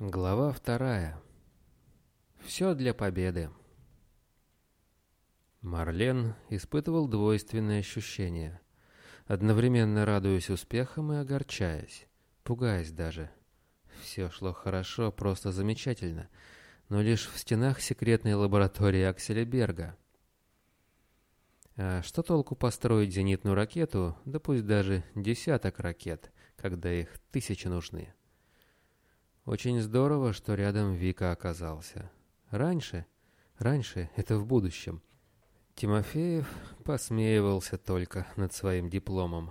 Глава вторая. Все для победы. Марлен испытывал двойственные ощущения, одновременно радуясь успехам и огорчаясь, пугаясь даже. Все шло хорошо, просто замечательно, но лишь в стенах секретной лаборатории Акселя Берга. А что толку построить зенитную ракету, да пусть даже десяток ракет, когда их тысячи нужны? Очень здорово, что рядом Вика оказался. Раньше, раньше, это в будущем. Тимофеев посмеивался только над своим дипломом.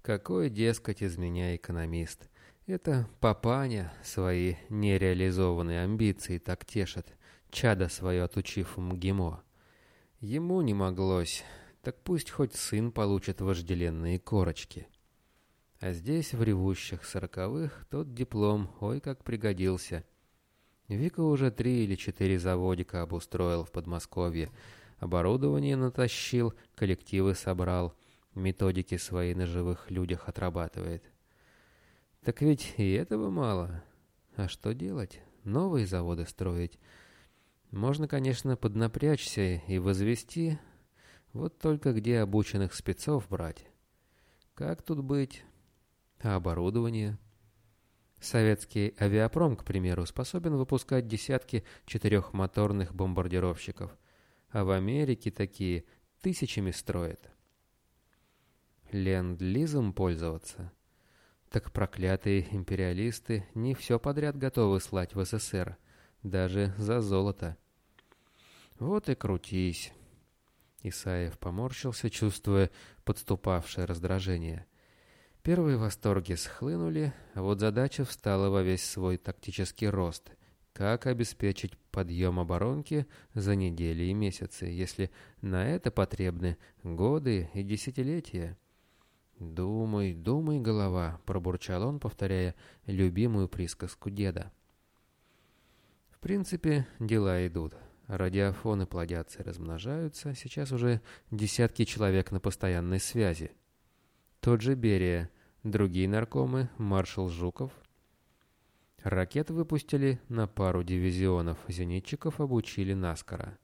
Какой, дескать, из меня экономист. Это папаня свои нереализованные амбиции так тешит, чадо свое отучив МГИМО. Ему не моглось, так пусть хоть сын получит вожделенные корочки. А здесь, в ревущих сороковых, тот диплом, ой, как пригодился. Вика уже три или четыре заводика обустроил в Подмосковье. Оборудование натащил, коллективы собрал, методики свои на живых людях отрабатывает. Так ведь и этого мало. А что делать? Новые заводы строить. Можно, конечно, поднапрячься и возвести. Вот только где обученных спецов брать? Как тут быть? А оборудование? Советский авиапром, к примеру, способен выпускать десятки четырехмоторных бомбардировщиков, а в Америке такие тысячами строят. Ленд-лизом пользоваться? Так проклятые империалисты не все подряд готовы слать в СССР, даже за золото. Вот и крутись. Исаев поморщился, чувствуя подступавшее раздражение – Первые восторги схлынули, а вот задача встала во весь свой тактический рост. Как обеспечить подъем оборонки за недели и месяцы, если на это потребны годы и десятилетия? «Думай, думай, голова», — пробурчал он, повторяя любимую присказку деда. В принципе, дела идут. Радиофоны плодятся и размножаются. Сейчас уже десятки человек на постоянной связи. Тот же Берия Другие наркомы, маршал Жуков. Ракеты выпустили на пару дивизионов, зенитчиков обучили наскоро.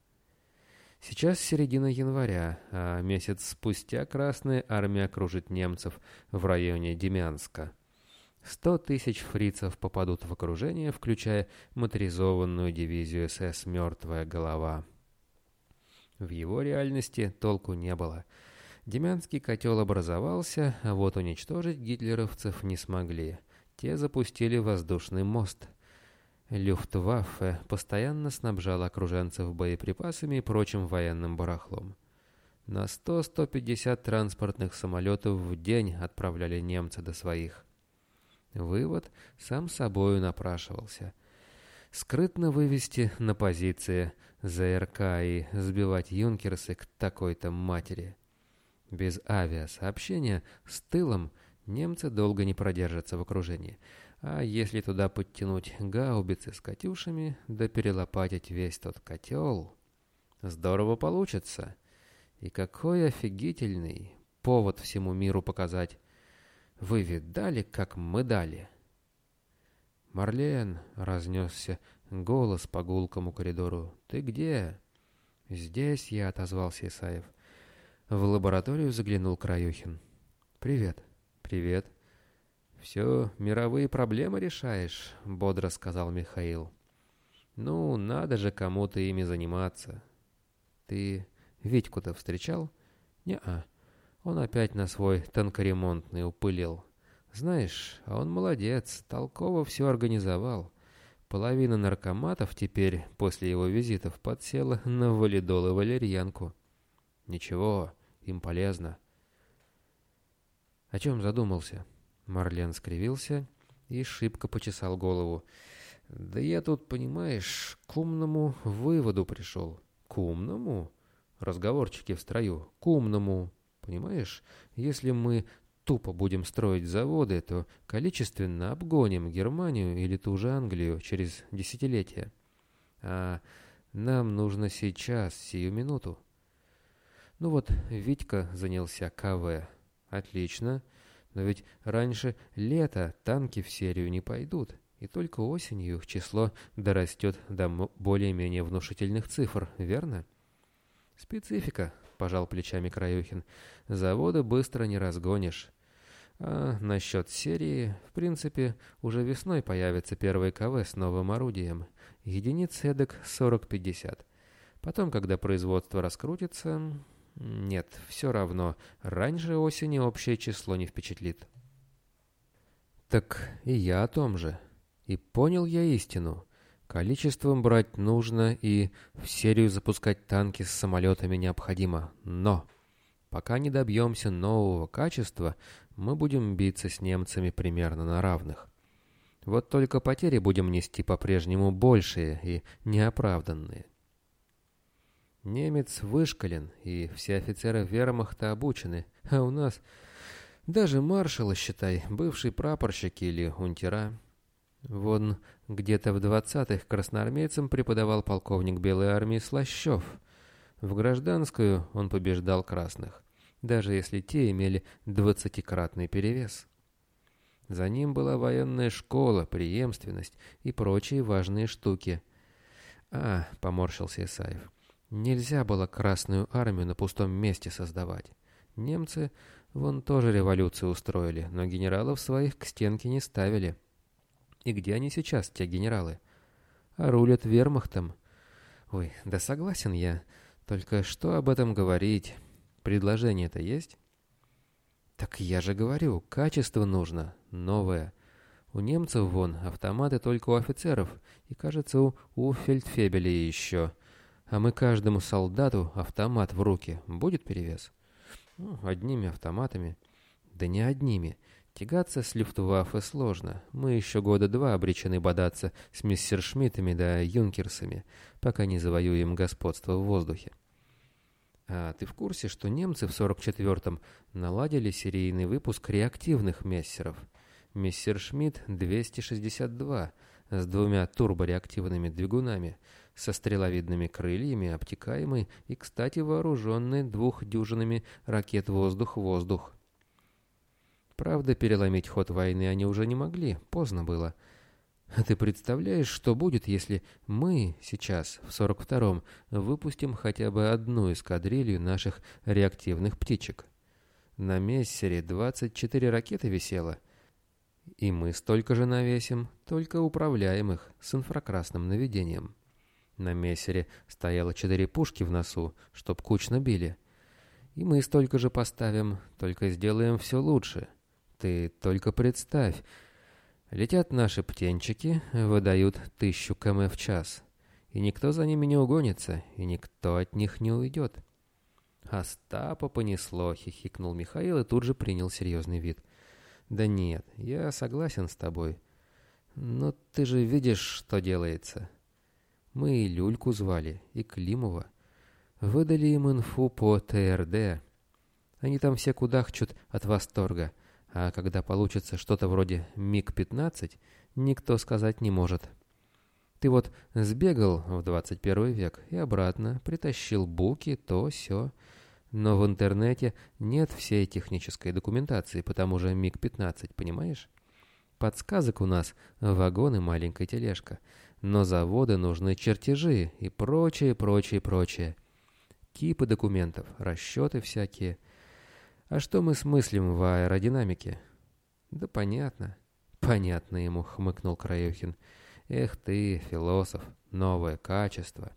Сейчас середина января, а месяц спустя Красная Армия окружит немцев в районе Демянска. Сто тысяч фрицев попадут в окружение, включая моторизованную дивизию СС «Мертвая голова». В его реальности толку не было – Демянский котел образовался, а вот уничтожить гитлеровцев не смогли. Те запустили воздушный мост. Люфтваффе постоянно снабжал окруженцев боеприпасами и прочим военным барахлом. На 100-150 транспортных самолетов в день отправляли немцы до своих. Вывод сам собою напрашивался. Скрытно вывести на позиции ЗРК и сбивать юнкерсы к такой-то матери – без авиасообщения с тылом немцы долго не продержатся в окружении. А если туда подтянуть гаубицы с «Катюшами», да перелопатить весь тот котел, здорово получится. И какой офигительный повод всему миру показать. Вы видали, как мы дали? «Марлен!» — разнесся голос по гулкому коридору. «Ты где?» «Здесь я», — отозвался Исаев. В лабораторию заглянул Краюхин. «Привет». «Привет». «Все мировые проблемы решаешь», — бодро сказал Михаил. «Ну, надо же кому-то ими заниматься». «Ты Витьку-то встречал?» «Не-а. Он опять на свой танкоремонтный упылил. Знаешь, а он молодец, толково все организовал. Половина наркоматов теперь, после его визитов, подсела на валидол и валерьянку». «Ничего, им полезно. О чем задумался? Марлен скривился и шибко почесал голову. Да я тут, понимаешь, к умному выводу пришел. К умному? Разговорчики в строю. К умному. Понимаешь, если мы тупо будем строить заводы, то количественно обгоним Германию или ту же Англию через десятилетия. А нам нужно сейчас, сию минуту. Ну вот, Витька занялся КВ. Отлично. Но ведь раньше лета танки в серию не пойдут. И только осенью их число дорастет до более-менее внушительных цифр, верно? Специфика, пожал плечами Краюхин. Заводы быстро не разгонишь. А насчет серии, в принципе, уже весной появится первый КВ с новым орудием. Единиц эдак 40-50. Потом, когда производство раскрутится... Нет, все равно, раньше осени общее число не впечатлит. Так и я о том же. И понял я истину. Количеством брать нужно и в серию запускать танки с самолетами необходимо. Но пока не добьемся нового качества, мы будем биться с немцами примерно на равных. Вот только потери будем нести по-прежнему большие и неоправданные. Немец вышкален, и все офицеры вермахта обучены, а у нас даже маршалы, считай, бывший прапорщики или унтера. Вон где-то в двадцатых красноармейцам преподавал полковник Белой армии Слащев. В гражданскую он побеждал красных даже если те имели двадцатикратный перевес. За ним была военная школа, преемственность и прочие важные штуки. «А», — поморщился Исаев, — «нельзя было Красную Армию на пустом месте создавать. Немцы вон тоже революцию устроили, но генералов своих к стенке не ставили. И где они сейчас, те генералы? А рулят вермахтом. Ой, да согласен я, только что об этом говорить?» Предложение-то есть? Так я же говорю, качество нужно, новое. У немцев вон автоматы только у офицеров, и, кажется, у, у фельдфебеля еще. А мы каждому солдату автомат в руки. Будет перевес? Ну, одними автоматами. Да не одними. Тягаться с Люфтваффе сложно. Мы еще года два обречены бодаться с мистершмиттами да юнкерсами, пока не завоюем господство в воздухе. А ты в курсе, что немцы в 44-м наладили серийный выпуск реактивных мессеров? Мессершмитт 262 с двумя турбореактивными двигунами, со стреловидными крыльями, обтекаемый и, кстати, вооруженный двух дюжинами ракет воздух-воздух. Правда, переломить ход войны они уже не могли, поздно было — а ты представляешь, что будет, если мы сейчас, в 42-м, выпустим хотя бы одну эскадрилью наших реактивных птичек? На Мессере 24 ракеты висело, и мы столько же навесим, только управляемых, с инфракрасным наведением. На Мессере стояло четыре пушки в носу, чтоб кучно били. И мы столько же поставим, только сделаем все лучше. Ты только представь, Летят наши птенчики, выдают тысячу км в час. И никто за ними не угонится, и никто от них не уйдет. Остапа понесло, хихикнул Михаил и тут же принял серьезный вид. Да нет, я согласен с тобой. Но ты же видишь, что делается. Мы и Люльку звали, и Климова. Выдали им инфу по ТРД. Они там все кудахчут от восторга. А когда получится что-то вроде МиГ-15, никто сказать не может. Ты вот сбегал в 21 век и обратно, притащил буки, то, сё. Но в интернете нет всей технической документации по тому же МиГ-15, понимаешь? Подсказок у нас вагон и маленькая тележка. Но заводы нужны чертежи и прочее, прочее, прочее. Кипы документов, расчеты всякие – а что мы смыслим в аэродинамике? Да понятно. Понятно ему, хмыкнул Краехин. Эх ты, философ, новое качество.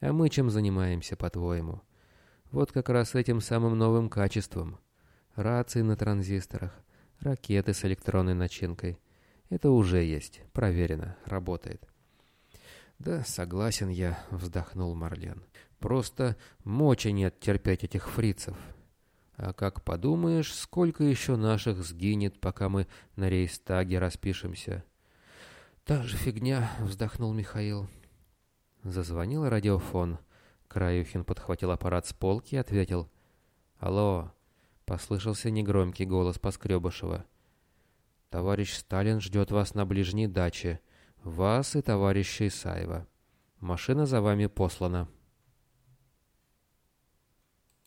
А мы чем занимаемся, по-твоему? Вот как раз этим самым новым качеством. Рации на транзисторах, ракеты с электронной начинкой. Это уже есть, проверено, работает. «Да, согласен я», — вздохнул Марлен. «Просто мочи нет терпеть этих фрицев. А как подумаешь, сколько еще наших сгинет, пока мы на рейстаге распишемся. Та же фигня, вздохнул Михаил. Зазвонил радиофон. Краюхин подхватил аппарат с полки и ответил. «Алло!» — послышался негромкий голос Поскребышева. «Товарищ Сталин ждет вас на ближней даче. Вас и товарища Исаева. Машина за вами послана».